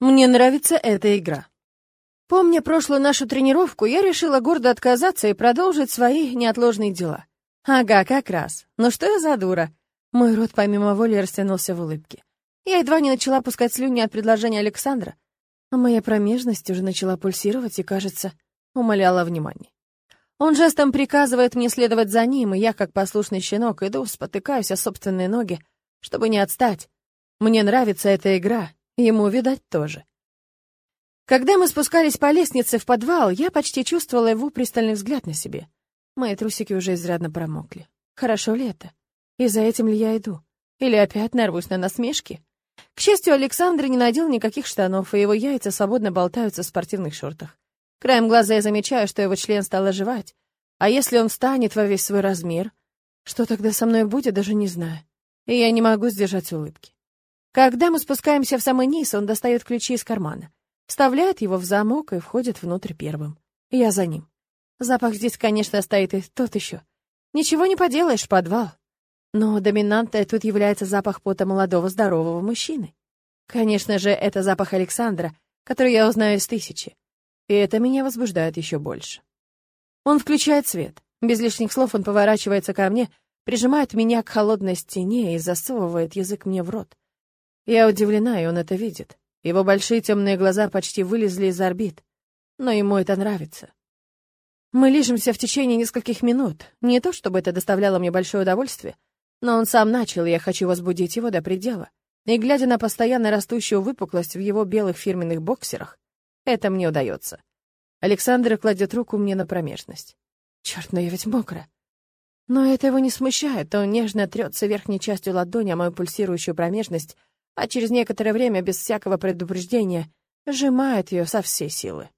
Мне нравится эта игра. Помня прошлую нашу тренировку, я решила гордо отказаться и продолжить свои неотложные дела. Ага, как раз. Ну что я за дура? Мой рот помимо воли растянулся в улыбке. Я едва не начала пускать слюни от предложения Александра, а моя промежность уже начала пульсировать и, кажется, умоляла внимания. Он жестом приказывает мне следовать за ним, и я, как послушный щенок, иду, спотыкаюсь о собственные ноги, чтобы не отстать. Мне нравится эта игра, Ему, видать, тоже. Когда мы спускались по лестнице в подвал, я почти чувствовала его пристальный взгляд на себе. Мои трусики уже изрядно промокли. Хорошо ли это? И за этим ли я иду? Или опять нарвусь на насмешки? К счастью, Александр не надел никаких штанов, и его яйца свободно болтаются в спортивных шортах. Краем глаза я замечаю, что его член стал оживать. А если он встанет во весь свой размер? Что тогда со мной будет, даже не знаю. И я не могу сдержать улыбки. Когда мы спускаемся в самый низ, он достает ключи из кармана, вставляет его в замок и входит внутрь первым. Я за ним. Запах здесь, конечно, стоит и тот еще. Ничего не поделаешь, подвал. Но доминантой тут является запах пота молодого здорового мужчины. Конечно же, это запах Александра, который я узнаю из тысячи. И это меня возбуждает еще больше. Он включает свет. Без лишних слов он поворачивается ко мне, прижимает меня к холодной стене и засовывает язык мне в рот. Я удивлена, и он это видит. Его большие темные глаза почти вылезли из орбит. Но ему это нравится. Мы лижемся в течение нескольких минут. Не то, чтобы это доставляло мне большое удовольствие, но он сам начал, и я хочу возбудить его до предела. И глядя на постоянно растущую выпуклость в его белых фирменных боксерах, это мне удается. Александр кладет руку мне на промежность. Черт, но я ведь мокрая. Но это его не смущает, он нежно трется верхней частью ладони о мою пульсирующую промежность, а через некоторое время, без всякого предупреждения, сжимает ее со всей силы.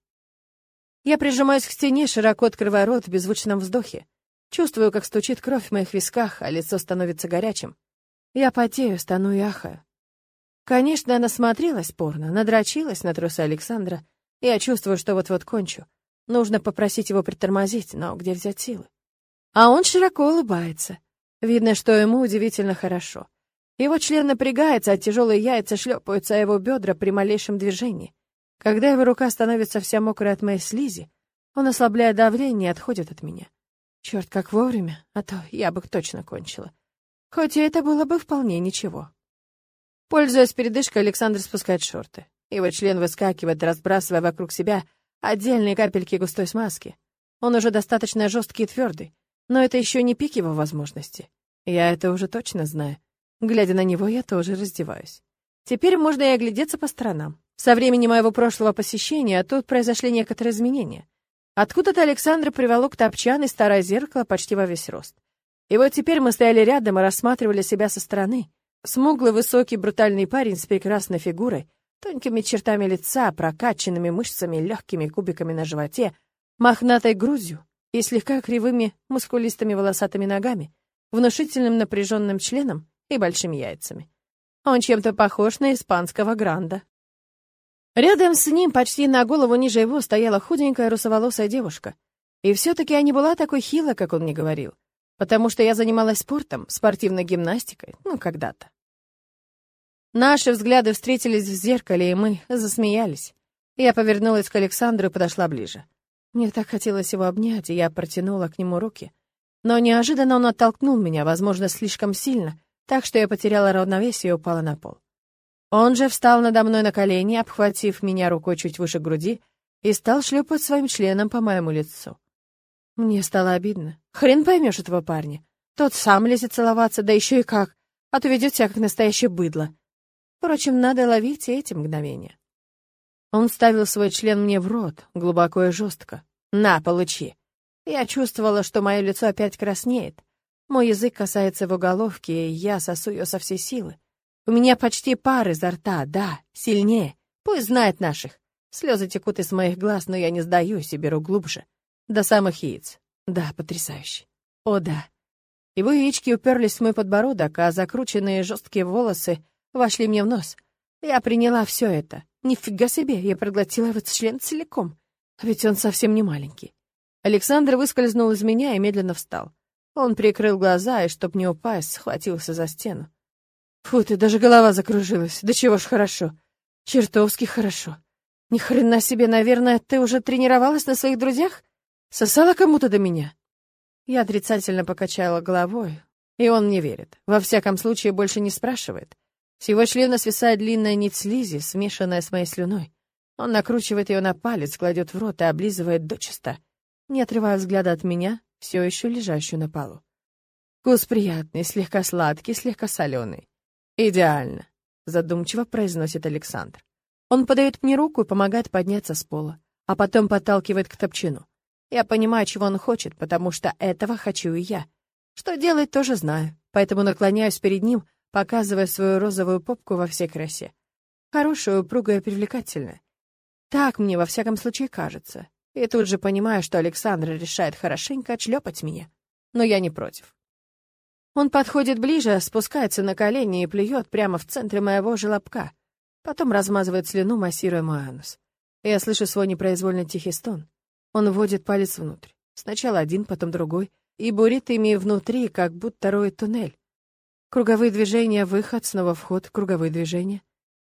Я прижимаюсь к стене, широко открывая рот в беззвучном вздохе. Чувствую, как стучит кровь в моих висках, а лицо становится горячим. Я потею, стану и ахаю. Конечно, она смотрелась порно, надрочилась на трусы Александра. Я чувствую, что вот-вот кончу. Нужно попросить его притормозить, но где взять силы? А он широко улыбается. Видно, что ему удивительно хорошо. Его член напрягается, а тяжелые яйца шлепаются о его бедра при малейшем движении. Когда его рука становится вся мокрая от моей слизи, он ослабляет давление и отходит от меня. Черт, как вовремя, а то я бы точно кончила. Хоть и это было бы вполне ничего. Пользуясь передышкой, Александр спускает шорты. Его член выскакивает, разбрасывая вокруг себя отдельные капельки густой смазки. Он уже достаточно жесткий и твердый, но это еще не пик его возможности. Я это уже точно знаю. Глядя на него, я тоже раздеваюсь. Теперь можно и оглядеться по сторонам. Со времени моего прошлого посещения тут произошли некоторые изменения. Откуда-то Александр приволок топчан и старое зеркало почти во весь рост. И вот теперь мы стояли рядом и рассматривали себя со стороны. Смуглый, высокий, брутальный парень с прекрасной фигурой, тонкими чертами лица, прокачанными мышцами, легкими кубиками на животе, мохнатой грудью и слегка кривыми, мускулистыми волосатыми ногами, внушительным напряженным членом и большими яйцами. Он чем-то похож на испанского гранда. Рядом с ним, почти на голову ниже его, стояла худенькая русоволосая девушка. И все-таки я не была такой хилой, как он мне говорил, потому что я занималась спортом, спортивной гимнастикой, ну, когда-то. Наши взгляды встретились в зеркале, и мы засмеялись. Я повернулась к Александру и подошла ближе. Мне так хотелось его обнять, и я протянула к нему руки. Но неожиданно он оттолкнул меня, возможно, слишком сильно, так что я потеряла равновесие и упала на пол. Он же встал надо мной на колени, обхватив меня рукой чуть выше груди, и стал шлепать своим членом по моему лицу. Мне стало обидно. Хрен поймешь этого парня. Тот сам лезет целоваться, да еще и как, а то ведет себя как настоящее быдло. Впрочем, надо ловить эти мгновения. Он вставил свой член мне в рот, глубоко и жестко. «На, получи!» Я чувствовала, что мое лицо опять краснеет. Мой язык касается его головки, и я сосу ее со всей силы. У меня почти пар изо рта, да, сильнее. Пусть знает наших. Слезы текут из моих глаз, но я не сдаюсь и беру глубже. До самых яиц. Да, потрясающе. О, да. Его яички уперлись в мой подбородок, а закрученные жесткие волосы вошли мне в нос. Я приняла все это. Нифига себе, я проглотила его член целиком. А ведь он совсем не маленький. Александр выскользнул из меня и медленно встал. Он прикрыл глаза и, чтоб не упасть, схватился за стену. Фу ты, даже голова закружилась. Да чего ж хорошо. Чертовски хорошо. Ни хрена себе, наверное, ты уже тренировалась на своих друзьях? Сосала кому-то до меня? Я отрицательно покачала головой, и он мне верит. Во всяком случае, больше не спрашивает. С его члена свисает длинная нить слизи, смешанная с моей слюной. Он накручивает ее на палец, кладет в рот и облизывает дочисто, не отрывая взгляда от меня, все еще лежащую на полу. Вкус приятный, слегка сладкий, слегка соленый. Идеально, задумчиво произносит Александр. Он подает мне руку и помогает подняться с пола, а потом подталкивает к топчину. Я понимаю, чего он хочет, потому что этого хочу и я. Что делать, тоже знаю, поэтому наклоняюсь перед ним, показывая свою розовую попку во всей красе. Хорошую, упругую и привлекательную. Так мне, во всяком случае, кажется. И тут же понимаю, что Александр решает хорошенько отшлепать меня. Но я не против. Он подходит ближе, спускается на колени и плюет прямо в центре моего желобка. Потом размазывает слюну, массируя мой анус. Я слышу свой непроизвольно тихий стон. Он вводит палец внутрь. Сначала один, потом другой. И бурит ими внутри, как будто роет туннель. Круговые движения, выход, снова вход, круговые движения.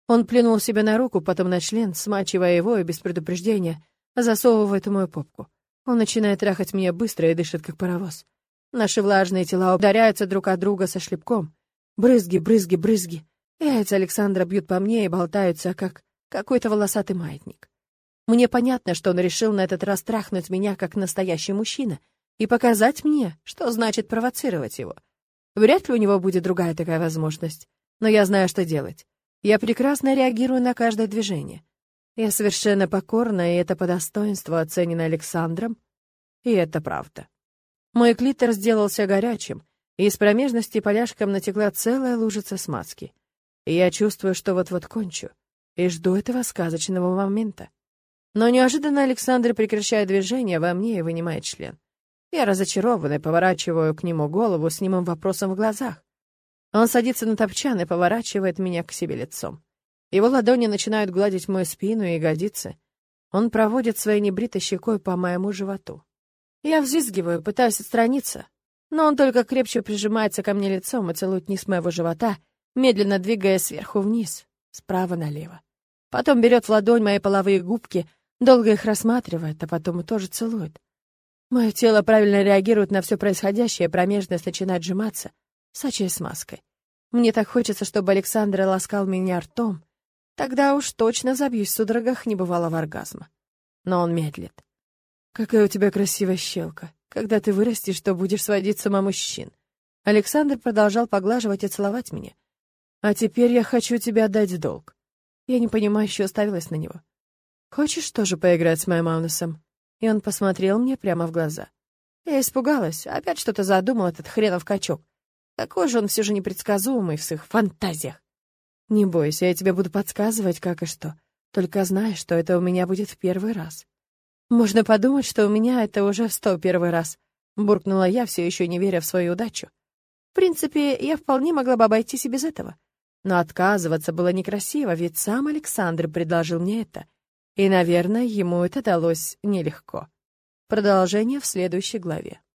Он плюнул себе на руку, потом на член, смачивая его и без предупреждения засовывает в мою попку. Он начинает трахать меня быстро и дышит, как паровоз. Наши влажные тела ударяются друг от друга со шлепком. Брызги, брызги, брызги. Яйца Александра бьют по мне и болтаются, как какой-то волосатый маятник. Мне понятно, что он решил на этот раз трахнуть меня как настоящий мужчина и показать мне, что значит провоцировать его. Вряд ли у него будет другая такая возможность, но я знаю, что делать. Я прекрасно реагирую на каждое движение. Я совершенно покорна, и это по достоинству оценено Александром, и это правда. Мой клитор сделался горячим, и из промежности поляшком натекла целая лужица смазки. И я чувствую, что вот-вот кончу, и жду этого сказочного момента. Но неожиданно Александр прекращает движение во мне и вынимает член. Я разочарованно поворачиваю к нему голову с немым вопросом в глазах. Он садится на топчан и поворачивает меня к себе лицом. Его ладони начинают гладить мою спину и ягодицы. Он проводит своей небритой щекой по моему животу. Я взвизгиваю, пытаюсь отстраниться, но он только крепче прижимается ко мне лицом и целует низ моего живота, медленно двигая сверху вниз, справа налево. Потом берет в ладонь мои половые губки — Долго их рассматривает, а потом и тоже целует. Мое тело правильно реагирует на все происходящее, промежность начинает сжиматься, сочаясь смазкой. Мне так хочется, чтобы Александр ласкал меня ртом. Тогда уж точно забьюсь в судорогах небывалого оргазма. Но он медлит. «Какая у тебя красивая щелка. Когда ты вырастешь, то будешь сводить с ума мужчин». Александр продолжал поглаживать и целовать меня. «А теперь я хочу тебе отдать долг». Я непонимающе уставилась на него. «Хочешь тоже поиграть с моим Маунусом?» И он посмотрел мне прямо в глаза. Я испугалась, опять что-то задумал этот хренов качок. Какой же он все же непредсказуемый в своих фантазиях. «Не бойся, я тебе буду подсказывать, как и что. Только знай, что это у меня будет в первый раз». «Можно подумать, что у меня это уже в сто первый раз», — буркнула я, все еще не веря в свою удачу. В принципе, я вполне могла бы обойтись и без этого. Но отказываться было некрасиво, ведь сам Александр предложил мне это. И, наверное, ему это далось нелегко. Продолжение в следующей главе.